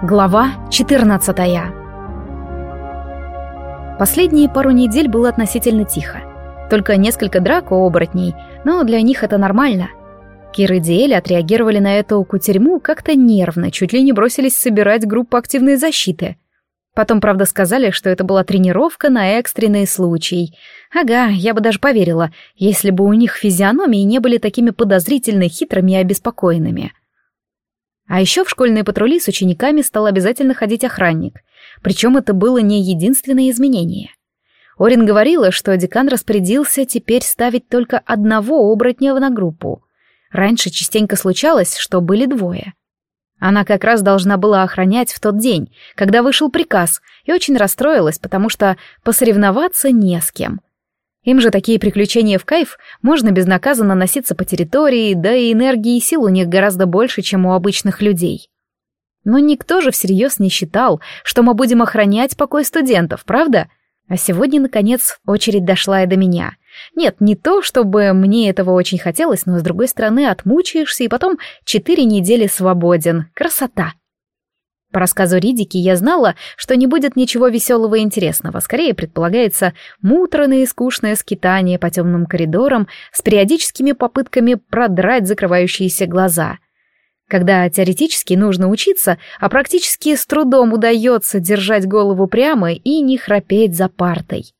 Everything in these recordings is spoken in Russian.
Глава 14 Последние пару недель было относительно тихо. Только несколько драк у оборотней, но для них это нормально. Кир и Диэль отреагировали на эту кутерьму как-то нервно, чуть ли не бросились собирать группу активной защиты. Потом, правда, сказали, что это была тренировка на экстренный случай. Ага, я бы даже поверила, если бы у них физиономии не были такими подозрительно хитрыми и обеспокоенными. А еще в школьные патрули с учениками стал обязательно ходить охранник. Причем это было не единственное изменение. Орин говорила, что декан распорядился теперь ставить только одного оборотня на группу. Раньше частенько случалось, что были двое. Она как раз должна была охранять в тот день, когда вышел приказ, и очень расстроилась, потому что посоревноваться не с кем. Им же такие приключения в кайф, можно безнаказанно носиться по территории, да и энергии и сил у них гораздо больше, чем у обычных людей. Но никто же всерьез не считал, что мы будем охранять покой студентов, правда? А сегодня, наконец, очередь дошла и до меня. Нет, не то, чтобы мне этого очень хотелось, но, с другой стороны, отмучаешься и потом четыре недели свободен. Красота! По рассказу Ридики я знала, что не будет ничего веселого и интересного. Скорее предполагается муторное и скучное скитание по темным коридорам с периодическими попытками продрать закрывающиеся глаза. Когда теоретически нужно учиться, а практически с трудом удается держать голову прямо и не храпеть за партой.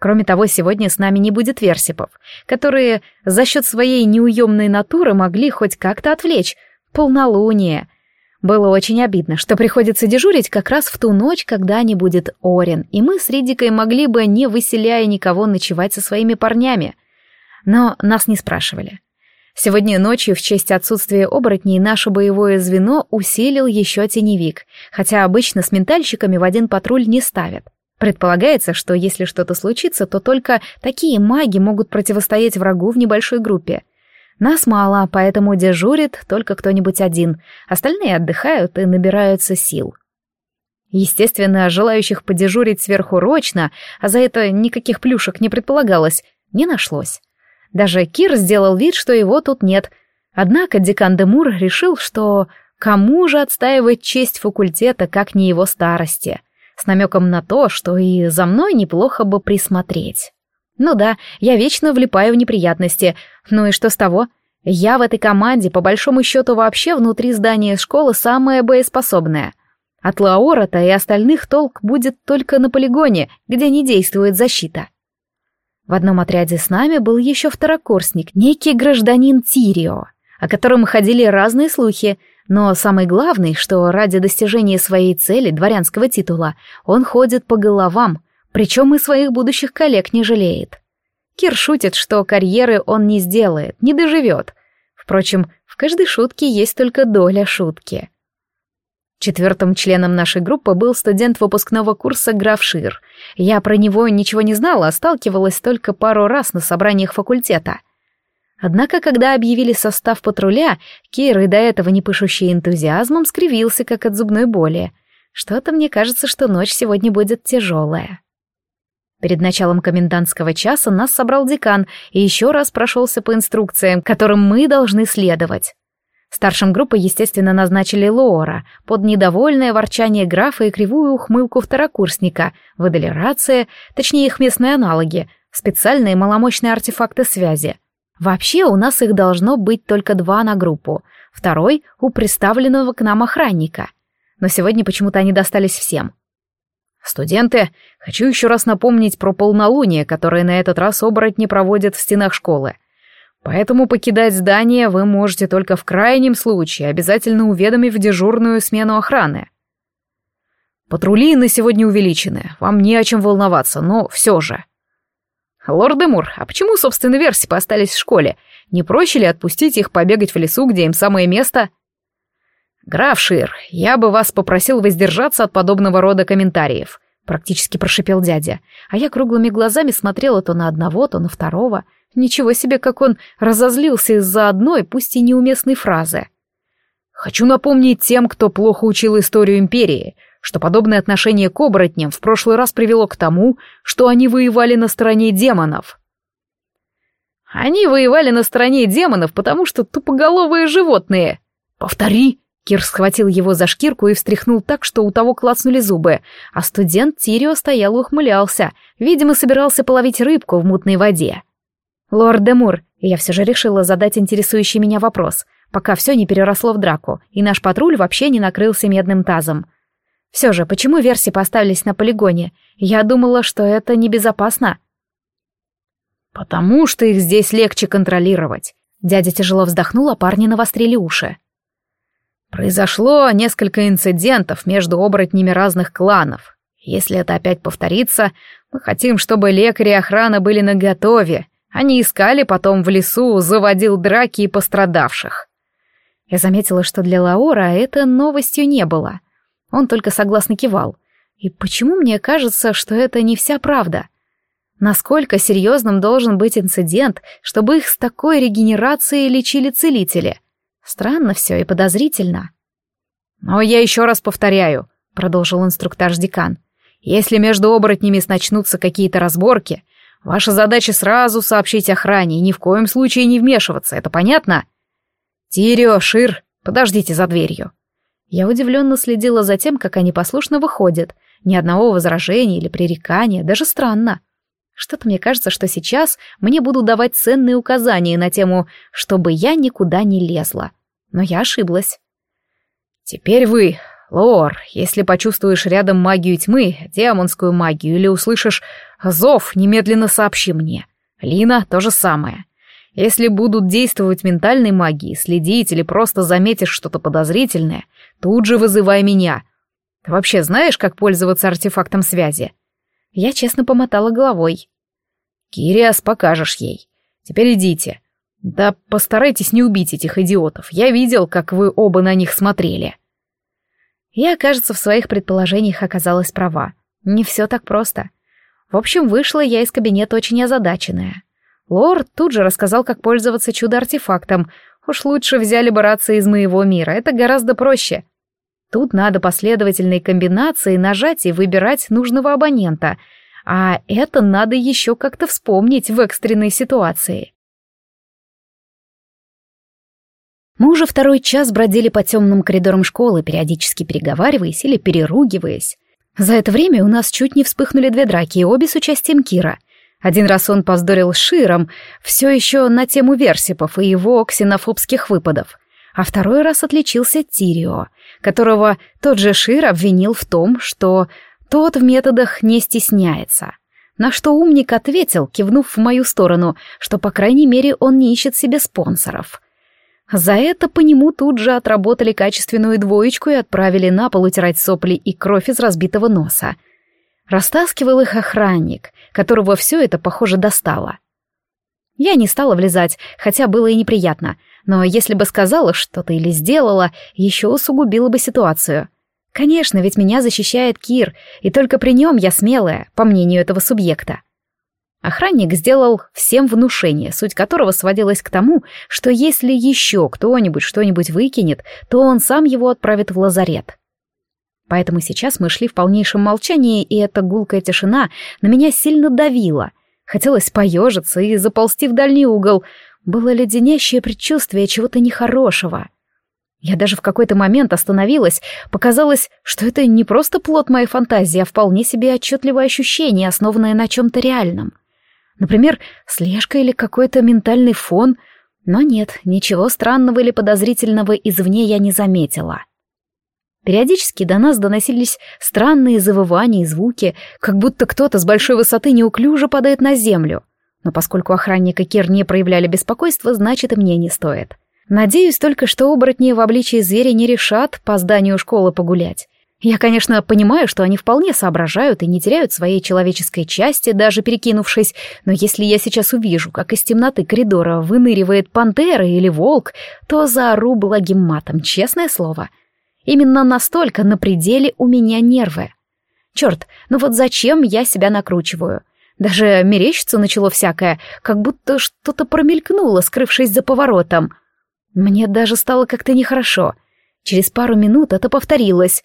Кроме того, сегодня с нами не будет версипов, которые за счет своей неуемной натуры могли хоть как-то отвлечь. Полнолуние — было очень обидно, что приходится дежурить как раз в ту ночь, когда не будет Орин, и мы с Ридикой могли бы, не выселяя никого, ночевать со своими парнями. Но нас не спрашивали. Сегодня ночью в честь отсутствия оборотней наше боевое звено усилил еще теневик, хотя обычно с ментальщиками в один патруль не ставят. Предполагается, что если что-то случится, то только такие маги могут противостоять врагу в небольшой группе — нас мало, поэтому дежурит только кто-нибудь один, остальные отдыхают и набираются сил. Естественно, желающих подежурить сверхурочно, а за это никаких плюшек не предполагалось, не нашлось. Даже Кир сделал вид, что его тут нет. Однако декан Демур решил, что кому же отстаивать честь факультета, как не его старости, с намеком на то, что и за мной неплохо бы присмотреть. Ну да, я вечно влипаю в неприятности. Ну и что с того? Я в этой команде, по большому счету, вообще внутри здания школы самая боеспособная. От Лаорота и остальных толк будет только на полигоне, где не действует защита. В одном отряде с нами был еще второкурсник, некий гражданин Тирио, о котором ходили разные слухи, но самый главный, что ради достижения своей цели, дворянского титула, он ходит по головам, причем и своих будущих коллег не жалеет. Кир шутит, что карьеры он не сделает, не доживет. Впрочем, в каждой шутке есть только доля шутки. Четвертым членом нашей группы был студент выпускного курса граф Шир. Я про него ничего не знала, а сталкивалась только пару раз на собраниях факультета. Однако, когда объявили состав патруля, Кир, и до этого не пышущий энтузиазмом, скривился, как от зубной боли. Что-то мне кажется, что ночь сегодня будет тяжелая. Перед началом комендантского часа нас собрал декан и еще раз прошелся по инструкциям, которым мы должны следовать. Старшим группы, естественно, назначили Лоора, под недовольное ворчание графа и кривую ухмылку второкурсника, выдали рации, точнее их местные аналоги, специальные маломощные артефакты связи. Вообще у нас их должно быть только два на группу, второй — у представленного к нам охранника. Но сегодня почему-то они достались всем — «Студенты, хочу еще раз напомнить про полнолуние, которое на этот раз оборотни проводят в стенах школы. Поэтому покидать здание вы можете только в крайнем случае, обязательно уведомив дежурную смену охраны. Патрули на сегодня увеличены, вам не о чем волноваться, но все же. Лорд Эмур, а почему, собственно, версипы остались в школе? Не проще ли отпустить их побегать в лесу, где им самое место?» «Граф Шир, я бы вас попросил воздержаться от подобного рода комментариев», — практически прошипел дядя, а я круглыми глазами смотрела то на одного, то на второго. Ничего себе, как он разозлился из-за одной, пусть и неуместной фразы. «Хочу напомнить тем, кто плохо учил историю Империи, что подобное отношение к оборотням в прошлый раз привело к тому, что они воевали на стороне демонов». «Они воевали на стороне демонов, потому что тупоголовые животные», «Повтори!» Кир схватил его за шкирку и встряхнул так, что у того клацнули зубы, а студент Тирио стоял и ухмылялся, видимо, собирался половить рыбку в мутной воде. «Лорд Демур, я все же решила задать интересующий меня вопрос, пока все не переросло в драку, и наш патруль вообще не накрылся медным тазом. Все же, почему версии поставились на полигоне? Я думала, что это небезопасно». «Потому что их здесь легче контролировать». Дядя тяжело вздохнул, а парни навострили уши. Произошло несколько инцидентов между оборотнями разных кланов. Если это опять повторится, мы хотим, чтобы лекари и охрана были наготове. Они искали потом в лесу, заводил драки и пострадавших. Я заметила, что для Лаора это новостью не было. Он только согласно кивал. И почему мне кажется, что это не вся правда? Насколько серьезным должен быть инцидент, чтобы их с такой регенерацией лечили целители? Странно все и подозрительно. «Но я еще раз повторяю», — продолжил инструктаж-декан, «если между оборотнями начнутся какие-то разборки, ваша задача сразу сообщить охране и ни в коем случае не вмешиваться, это понятно?» «Тирио, Шир, подождите за дверью». Я удивленно следила за тем, как они послушно выходят. Ни одного возражения или пререкания, даже странно. Что-то мне кажется, что сейчас мне будут давать ценные указания на тему, чтобы я никуда не лезла. Но я ошиблась. «Теперь вы, Лор, если почувствуешь рядом магию тьмы, демонскую магию, или услышишь зов, немедленно сообщи мне. Лина — то же самое. Если будут действовать ментальной магией, следить или просто заметишь что-то подозрительное, тут же вызывай меня. Ты вообще знаешь, как пользоваться артефактом связи?» Я честно помотала головой. «Кириас, покажешь ей. Теперь идите. Да постарайтесь не убить этих идиотов. Я видел, как вы оба на них смотрели». Я, кажется, в своих предположениях оказалась права. Не все так просто. В общем, вышла я из кабинета очень озадаченная. Лорд тут же рассказал, как пользоваться чудо-артефактом. Уж лучше взяли бы рации из моего мира, это гораздо проще. Тут надо последовательные комбинации нажать и выбирать нужного абонента, а это надо еще как-то вспомнить в экстренной ситуации. Мы уже второй час бродили по темным коридорам школы, периодически переговариваясь или переругиваясь. За это время у нас чуть не вспыхнули две драки, и обе с участием Кира. Один раз он поздорил с Широм, все еще на тему версипов и его ксенофобских выпадов а второй раз отличился Тирио, которого тот же Шир обвинил в том, что тот в методах не стесняется. На что умник ответил, кивнув в мою сторону, что, по крайней мере, он не ищет себе спонсоров. За это по нему тут же отработали качественную двоечку и отправили на пол утирать сопли и кровь из разбитого носа. Растаскивал их охранник, которого все это, похоже, достало. Я не стала влезать, хотя было и неприятно, но если бы сказала что-то или сделала, еще усугубила бы ситуацию. Конечно, ведь меня защищает Кир, и только при нем я смелая, по мнению этого субъекта. Охранник сделал всем внушение, суть которого сводилась к тому, что если еще кто-нибудь что-нибудь выкинет, то он сам его отправит в лазарет. Поэтому сейчас мы шли в полнейшем молчании, и эта гулкая тишина на меня сильно давила — Хотелось поежиться и заползти в дальний угол. Было леденящее предчувствие чего-то нехорошего. Я даже в какой-то момент остановилась, показалось, что это не просто плод моей фантазии, а вполне себе отчетливое ощущение, основанное на чем-то реальном. Например, слежка или какой-то ментальный фон. Но нет, ничего странного или подозрительного извне я не заметила. Периодически до нас доносились странные завывания и звуки, как будто кто-то с большой высоты неуклюже падает на землю. Но поскольку охранника Кир не проявляли беспокойства, значит и мне не стоит. Надеюсь только, что оборотни в обличии зверя не решат по зданию школы погулять. Я, конечно, понимаю, что они вполне соображают и не теряют своей человеческой части, даже перекинувшись, но если я сейчас увижу, как из темноты коридора выныривает пантера или волк, то заору благим матом, честное слово — Именно настолько на пределе у меня нервы. Черт, ну вот зачем я себя накручиваю? Даже мерещиться начало всякое, как будто что-то промелькнуло, скрывшись за поворотом. Мне даже стало как-то нехорошо. Через пару минут это повторилось.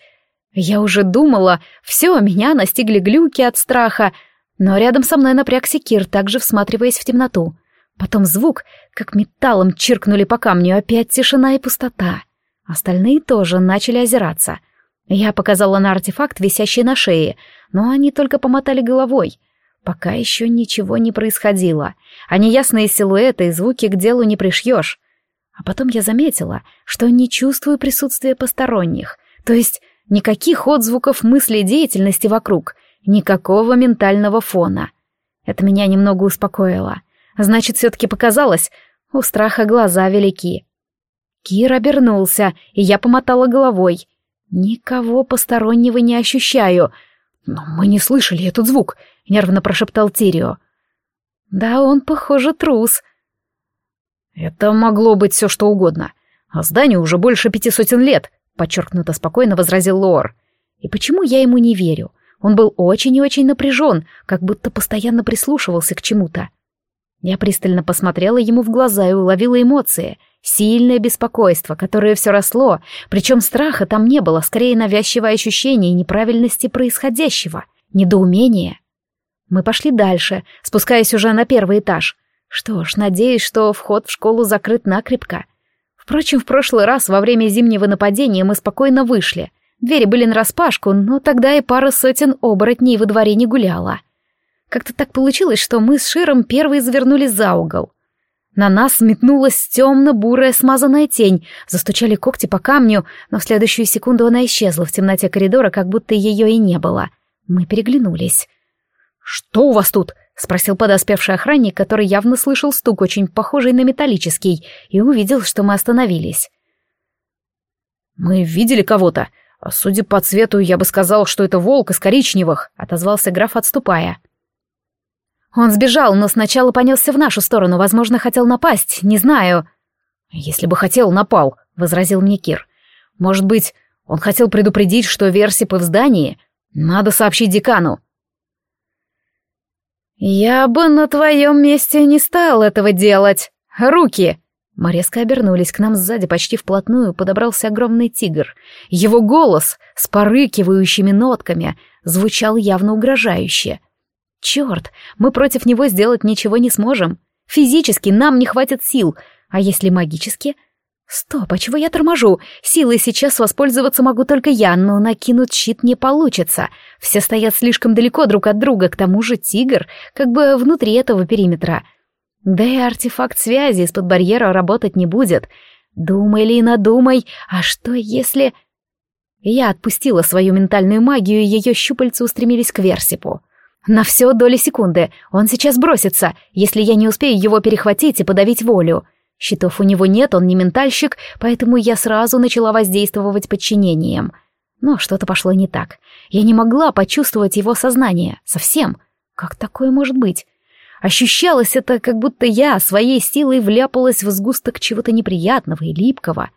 Я уже думала, все, меня настигли глюки от страха, но рядом со мной напрягся Кир, также всматриваясь в темноту. Потом звук, как металлом чиркнули по камню, опять тишина и пустота. Остальные тоже начали озираться. Я показала на артефакт, висящий на шее, но они только помотали головой. Пока еще ничего не происходило, а неясные силуэты и звуки к делу не пришьешь. А потом я заметила, что не чувствую присутствия посторонних, то есть никаких отзвуков мысли деятельности вокруг, никакого ментального фона. Это меня немного успокоило. Значит, все-таки показалось, у страха глаза велики. Кир обернулся, и я помотала головой. Никого постороннего не ощущаю. Но мы не слышали этот звук, нервно прошептал Тирио. Да, он, похоже, трус. Это могло быть все что угодно. А зданию уже больше пяти сотен лет, подчеркнуто спокойно возразил Лор. И почему я ему не верю? Он был очень и очень напряжен, как будто постоянно прислушивался к чему-то. Я пристально посмотрела ему в глаза и уловила эмоции. Сильное беспокойство, которое все росло, причем страха там не было, скорее навязчивое ощущение неправильности происходящего, недоумение. Мы пошли дальше, спускаясь уже на первый этаж. Что ж, надеюсь, что вход в школу закрыт накрепко. Впрочем, в прошлый раз во время зимнего нападения мы спокойно вышли. Двери были нараспашку, но тогда и пара сотен оборотней во дворе не гуляла. Как-то так получилось, что мы с Широм первые завернули за угол. На нас метнулась темно-бурая смазанная тень, застучали когти по камню, но в следующую секунду она исчезла в темноте коридора, как будто ее и не было. Мы переглянулись. «Что у вас тут?» — спросил подоспевший охранник, который явно слышал стук, очень похожий на металлический, и увидел, что мы остановились. «Мы видели кого-то. Судя по цвету, я бы сказал, что это волк из коричневых», — отозвался граф, отступая. Он сбежал, но сначала понесся в нашу сторону, возможно, хотел напасть, не знаю. Если бы хотел, напал, возразил мне Кир. Может быть, он хотел предупредить, что версипы в здании? Надо сообщить декану. Я бы на твоем месте не стал этого делать. Руки! Мы резко обернулись к нам сзади почти вплотную, подобрался огромный тигр. Его голос с порыкивающими нотками звучал явно угрожающе. Черт, мы против него сделать ничего не сможем. Физически нам не хватит сил, а если магически? Стоп, а чего я торможу? Силой сейчас воспользоваться могу только я, но накинуть щит не получится. Все стоят слишком далеко друг от друга, к тому же тигр как бы внутри этого периметра. Да и артефакт связи из-под барьера работать не будет. Думай, Лина, думай, а что если... Я отпустила свою ментальную магию, и ее щупальца устремились к Версипу. На все доли секунды. Он сейчас бросится, если я не успею его перехватить и подавить волю. Щитов у него нет, он не ментальщик, поэтому я сразу начала воздействовать подчинением. Но что-то пошло не так. Я не могла почувствовать его сознание. Совсем. Как такое может быть? Ощущалось это, как будто я своей силой вляпалась в сгусток чего-то неприятного и липкого.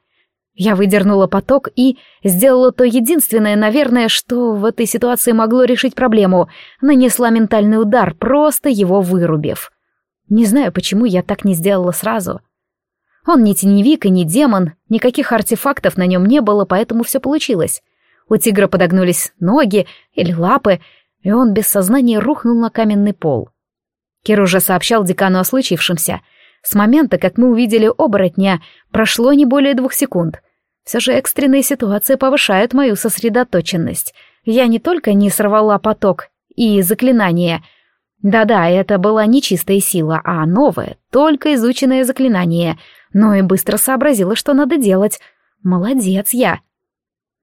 Я выдернула поток и сделала то единственное, наверное, что в этой ситуации могло решить проблему. Нанесла ментальный удар, просто его вырубив. Не знаю, почему я так не сделала сразу. Он не теневик и не демон, никаких артефактов на нем не было, поэтому все получилось. У тигра подогнулись ноги или лапы, и он без сознания рухнул на каменный пол. Кир уже сообщал декану о случившемся — с момента, как мы увидели оборотня, прошло не более двух секунд. Все же экстренные ситуации повышают мою сосредоточенность. Я не только не сорвала поток и заклинание. Да-да, это была не чистая сила, а новое, только изученное заклинание, но и быстро сообразила, что надо делать. Молодец я.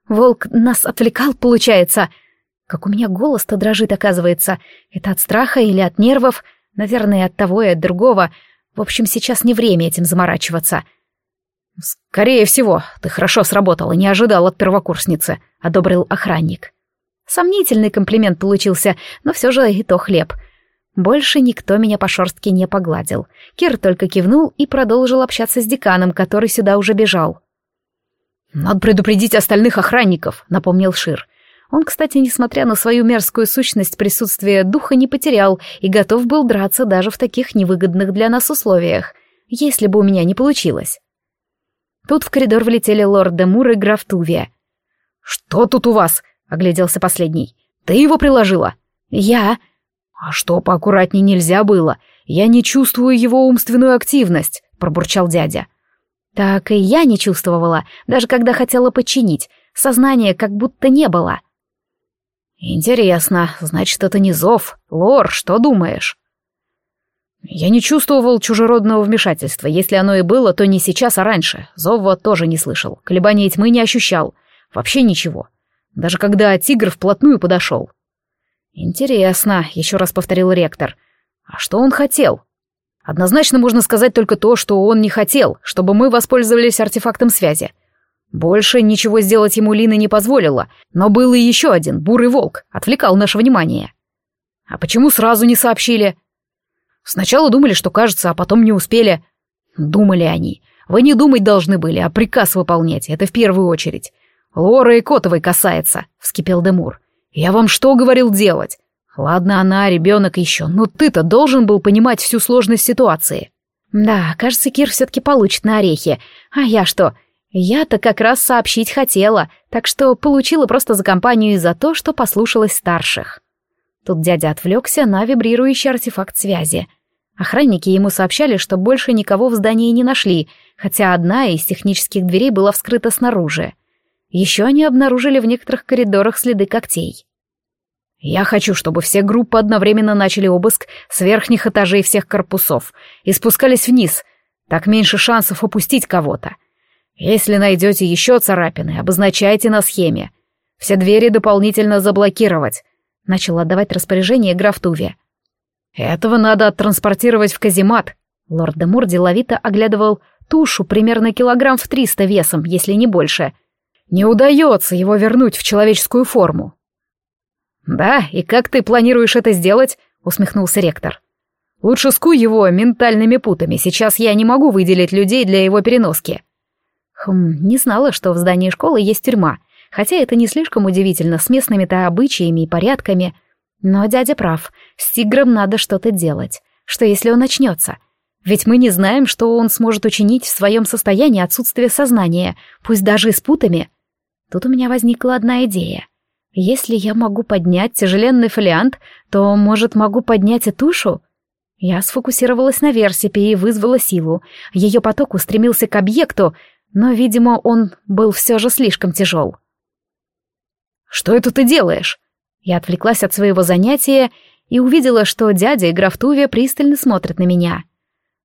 Волк нас отвлекал, получается. Как у меня голос-то дрожит, оказывается. Это от страха или от нервов? Наверное, от того и от другого — в общем, сейчас не время этим заморачиваться. «Скорее всего, ты хорошо сработала, не ожидал от первокурсницы», — одобрил охранник. Сомнительный комплимент получился, но все же и то хлеб. Больше никто меня по шорстке не погладил. Кир только кивнул и продолжил общаться с деканом, который сюда уже бежал. «Надо предупредить остальных охранников», — напомнил Шир. Он, кстати, несмотря на свою мерзкую сущность, присутствие духа не потерял и готов был драться даже в таких невыгодных для нас условиях, если бы у меня не получилось. Тут в коридор влетели лорд Демур и граф Тувия. «Что тут у вас?» — огляделся последний. «Ты его приложила?» «Я». «А что, поаккуратнее нельзя было? Я не чувствую его умственную активность», — пробурчал дядя. Так и я не чувствовала, даже когда хотела подчинить. Сознания как будто не было. Интересно, значит, это не зов. Лор, что думаешь? Я не чувствовал чужеродного вмешательства. Если оно и было, то не сейчас, а раньше. Зова тоже не слышал. Колебания тьмы не ощущал. Вообще ничего. Даже когда тигр вплотную подошел. Интересно, еще раз повторил ректор. А что он хотел? Однозначно можно сказать только то, что он не хотел, чтобы мы воспользовались артефактом связи. Больше ничего сделать ему Лина не позволила, но был и еще один, бурый волк, отвлекал наше внимание. А почему сразу не сообщили? Сначала думали, что кажется, а потом не успели. Думали они. Вы не думать должны были, а приказ выполнять, это в первую очередь. Лора и Котовой касается, вскипел Демур. Я вам что говорил делать? Ладно, она, ребенок еще, но ты-то должен был понимать всю сложность ситуации. Да, кажется, Кир все-таки получит на орехи. А я что? Я-то как раз сообщить хотела, так что получила просто за компанию и за то, что послушалась старших. Тут дядя отвлекся на вибрирующий артефакт связи. Охранники ему сообщали, что больше никого в здании не нашли, хотя одна из технических дверей была вскрыта снаружи. Еще они обнаружили в некоторых коридорах следы когтей. Я хочу, чтобы все группы одновременно начали обыск с верхних этажей всех корпусов и спускались вниз. Так меньше шансов упустить кого-то. Если найдете еще царапины, обозначайте на схеме. Все двери дополнительно заблокировать. Начал отдавать распоряжение граф Туви. Этого надо оттранспортировать в каземат. Лорд де Мур деловито оглядывал тушу примерно килограмм в триста весом, если не больше. Не удается его вернуть в человеческую форму. «Да, и как ты планируешь это сделать?» — усмехнулся ректор. «Лучше скуй его ментальными путами, сейчас я не могу выделить людей для его переноски». Хм, не знала, что в здании школы есть тюрьма, хотя это не слишком удивительно с местными-то обычаями и порядками. Но дядя прав, с тигром надо что-то делать. Что если он начнется? Ведь мы не знаем, что он сможет учинить в своем состоянии отсутствие сознания, пусть даже и с путами. Тут у меня возникла одна идея. Если я могу поднять тяжеленный фолиант, то, может, могу поднять и тушу? Я сфокусировалась на версипе и вызвала силу. Ее поток устремился к объекту, но, видимо, он был все же слишком тяжел. «Что это ты делаешь?» Я отвлеклась от своего занятия и увидела, что дядя и граф Тувия пристально смотрят на меня.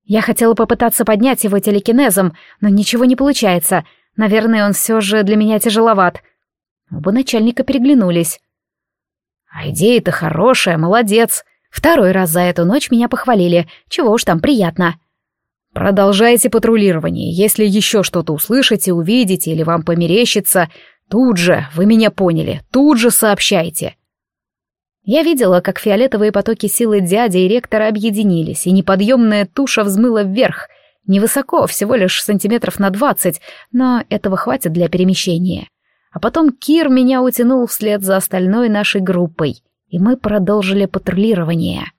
Я хотела попытаться поднять его телекинезом, но ничего не получается. Наверное, он все же для меня тяжеловат — Оба начальника переглянулись. «А идея-то хорошая, молодец. Второй раз за эту ночь меня похвалили. Чего уж там приятно». «Продолжайте патрулирование. Если еще что-то услышите, увидите или вам померещится, тут же, вы меня поняли, тут же сообщайте». Я видела, как фиолетовые потоки силы дяди и ректора объединились, и неподъемная туша взмыла вверх, невысоко, всего лишь сантиметров на двадцать, но этого хватит для перемещения. А потом Кир меня утянул вслед за остальной нашей группой, и мы продолжили патрулирование.